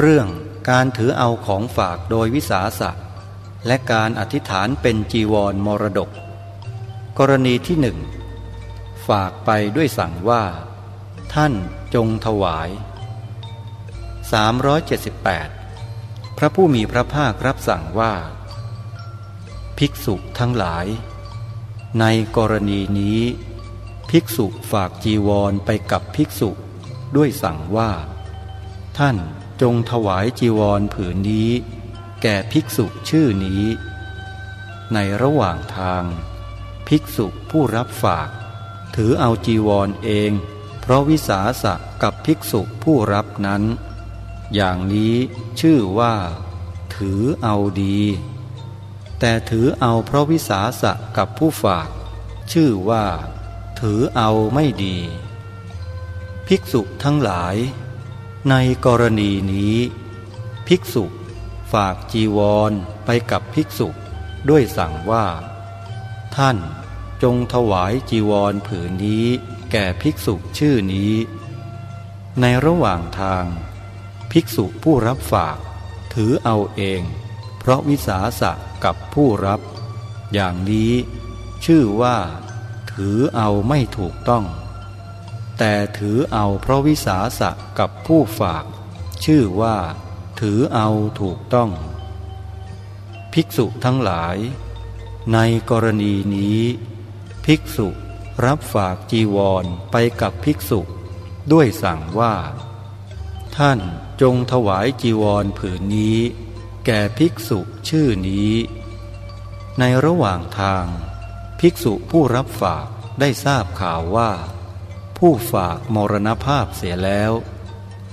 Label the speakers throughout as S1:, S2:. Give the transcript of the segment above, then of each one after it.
S1: เรื่องการถือเอาของฝากโดยวิสาสะ และการอธิษฐานเป็นจีวรมรดก กรณีที่หนึ่งฝากไปด้วยสั่งว่า ท่านจงถวาย 378 พระผู้มีพระภาครับสั่งว่า ภิกษุทั้งหลาย ในกรณีนี้ ภิกษุฝากจีวรไปกับภิกษุด้วยสั่งว่า ท่าน จงถวายจีวรผืนนี้ แก่ภิกษุชื่อนี้ ในระหว่างทาง ภิกษุผู้รับฝาก ถือเอาจีวรเอง เพราะวิสาสะกับภิกษุผู้รับนั้น อย่างนี้ชื่อว่า ถือเอาดี แต่ถือเอาเพราะวิสาสะกับผู้ฝาก ชื่อว่า ถือเอาไม่ดี ภิกษุทั้งหลาย ในกรณีนี้ ภิกษุ ฝากจีวรไปกับภิกษุ ด้วยสั่งว่า ท่านจงถวายจีวรผืนนี้แก่ภิกษุชื่อนี้ ในระหว่างทาง ภิกษุผู้รับฝากถือเอาเอง เพราะวิสาสะกับผู้รับ อย่างนี้ชื่อว่า ถือเอาไม่ถูกต้อง แต่ถือเอาเพราะวิสาสะกับผู้ฝาก ชื่อว่า ถือเอาถูกต้อง ภิกษุทั้งหลาย ในกรณีนี้ ภิกษุรับฝากจีวรไปกับภิกษุ ด้วยสั่งว่า ท่านจงถวายจีวรผืนนี้ แก่ภิกษุชื่อนี้ ในระหว่างทาง ภิกษุผู้รับฝากได้ทราบข่าวว่า ผู้ฝากมรณภาพเสียแล้ว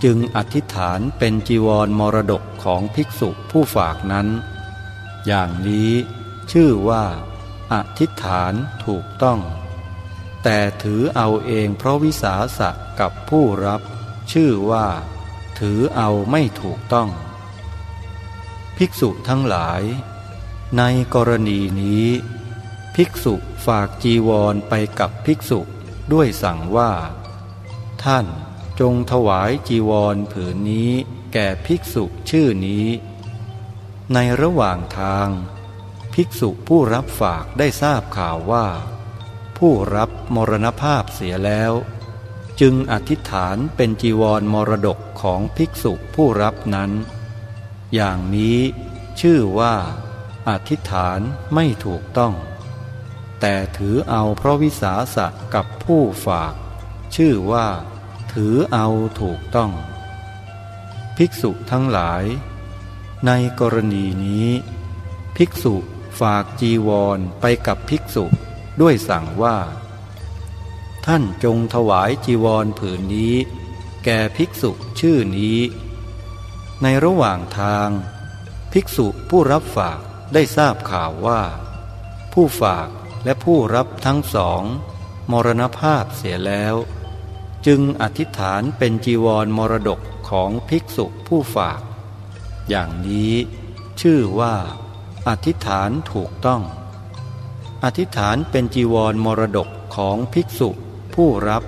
S1: จึงอธิษฐานเป็นจีวรมรดกของภิกษุผู้ฝากนั้น อย่างนี้ชื่อว่า อธิษฐานถูกต้อง แต่ถือเอาเองเพราะวิสาสะกับผู้รับ ชื่อว่า ถือเอาไม่ถูกต้อง ภิกษุทั้งหลาย ในกรณีนี้ ภิกษุฝากจีวรไปกับภิกษุ ด้วยสั่งว่า ท่านจงถวายจีวรผืนนี้แก่ภิกษุชื่อนี้ ในระหว่างทาง ภิกษุผู้รับฝากได้ทราบข่าวว่า ผู้รับมรณภาพเสียแล้ว จึงอธิษฐานเป็นจีวรมรดกของภิกษุผู้รับนั้น อย่างนี้ชื่อว่า อธิษฐานไม่ถูกต้อง แต่ถือเอาเพราะวิสาสะกับผู้ฝาก ชื่อว่า ถือเอาถูกต้อง ภิกษุทั้งหลาย ในกรณีนี้ ภิกษุฝากจีวรไปกับภิกษุด้วยสั่งว่า ท่านจงถวายจีวรผืนนี้ แก่ภิกษุชื่อนี้ ในระหว่างทาง ภิกษุผู้รับฝากได้ทราบข่าวว่า ผู้ฝาก และผู้รับทั้งสอง มรณภาพเสียแล้ว จึงอธิษฐานเป็นจีวรมรดกของภิกษุผู้ฝาก อย่างนี้ชื่อว่า อธิษฐานถูกต้อง อธิษฐานเป็นจีวรมรดกของภิกษุผู้รับ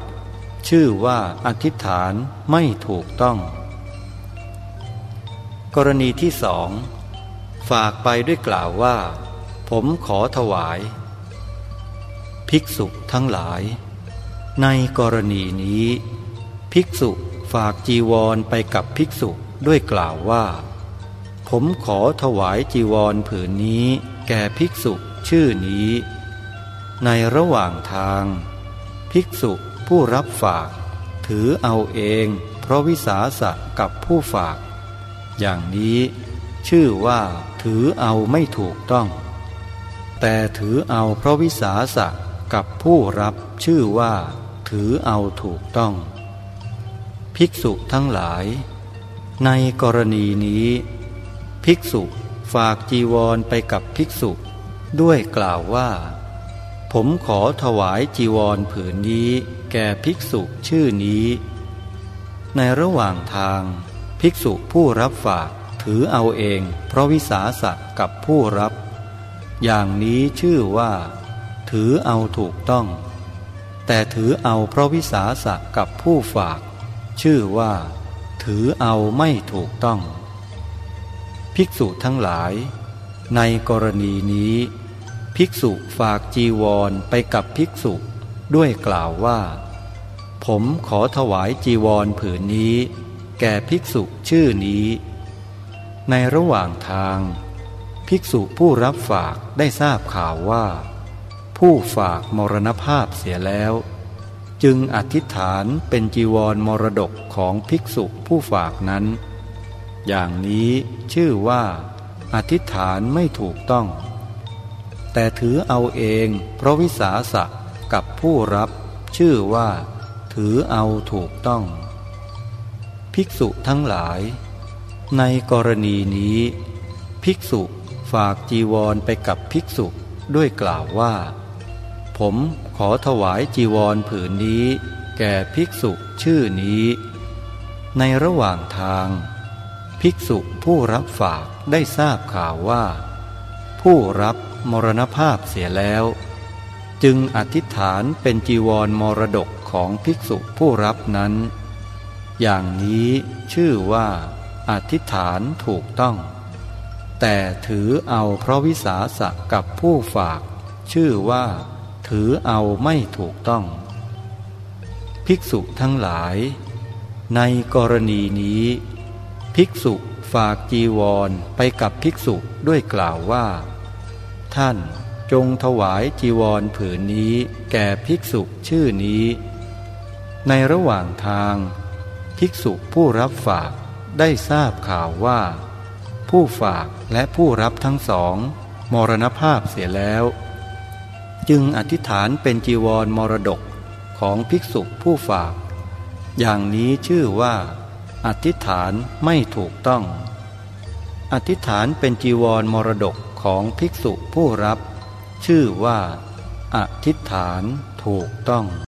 S1: ชื่อว่าอธิษฐานไม่ถูกต้อง กรณีที่สองฝากไปด้วยกล่าวว่า ผมขอถวาย ภิกษุทั้งหลาย ในกรณีนี้ ภิกษุฝากจีวรไปกับภิกษุด้วยกล่าวว่า ผมขอถวายจีวรผืนนี้แก่ภิกษุชื่อนี้ ในระหว่างทาง ภิกษุผู้รับฝาก ถือเอาเองเพราะวิสาสะกับผู้ฝาก อย่างนี้ชื่อว่าถือเอาไม่ถูกต้อง แต่ถือเอาเพราะวิสาสะ กับผู้รับชื่อว่า ถือเอาถูกต้อง ภิกษุทั้งหลาย ในกรณีนี้ ภิกษุฝากจีวรไปกับภิกษุ ด้วยกล่าวว่า ผมขอถวายจีวรผืนนี้แก่ภิกษุชื่อนี้ ในระหว่างทาง ภิกษุผู้รับฝากถือเอาเอง เพราะวิสาสะกับผู้รับ อย่างนี้ชื่อว่า ถือเอาถูกต้อง แต่ถือเอาเพราะวิสาสะกับผู้ฝาก ชื่อว่า ถือเอาไม่ถูกต้อง ภิกษุทั้งหลาย ในกรณีนี้ ภิกษุฝากจีวรไปกับภิกษุด้วยกล่าวว่า ผมขอถวายจีวรผืนนี้ แก่ภิกษุชื่อนี้ ในระหว่างทาง ภิกษุผู้รับฝากได้ทราบข่าวว่า ผู้ฝากมรณภาพเสียแล้ว จึงอธิษฐานเป็นจีวรมรดกของภิกษุผู้ฝากนั้น อย่างนี้ชื่อว่า อธิษฐานไม่ถูกต้อง แต่ถือเอาเองเพราะวิสาสะกับผู้รับชื่อว่า ถือเอาถูกต้อง ภิกษุทั้งหลาย ในกรณีนี้ ภิกษุฝากจีวรไปกับภิกษุด้วยกล่าวว่า ผมขอถวายจีวรผืนนี้ แก่ภิกษุชื่อนี้ ในระหว่างทาง ภิกษุผู้รับฝากได้ทราบข่าวว่า ผู้รับมรณภาพเสียแล้ว จึงอธิษฐานเป็นจีวรมรดกของภิกษุผู้รับนั้น อย่างนี้ชื่อว่า อธิษฐานถูกต้อง แต่ถือเอาเพราะวิสาสะกับผู้ฝาก ชื่อว่า ถือเอาไม่ถูกต้อง ภิกษุทั้งหลาย ในกรณีนี้ ภิกษุฝากจีวรไปกับภิกษุด้วยกล่าวว่า ท่านจงถวายจีวรผืนนี้แก่ภิกษุชื่อนี้ ในระหว่างทาง ภิกษุผู้รับฝากได้ทราบข่าวว่า ผู้ฝากและผู้รับทั้งสอง มรณภาพเสียแล้ว จึงอธิษฐานเป็นจีวรมรดกของภิกษุผู้ฝาก อย่างนี้ชื่อว่า อธิษฐานไม่ถูกต้อง อธิษฐานเป็นจีวรมรดกของภิกษุผู้รับ ชื่อว่า อธิษฐานถูกต้อง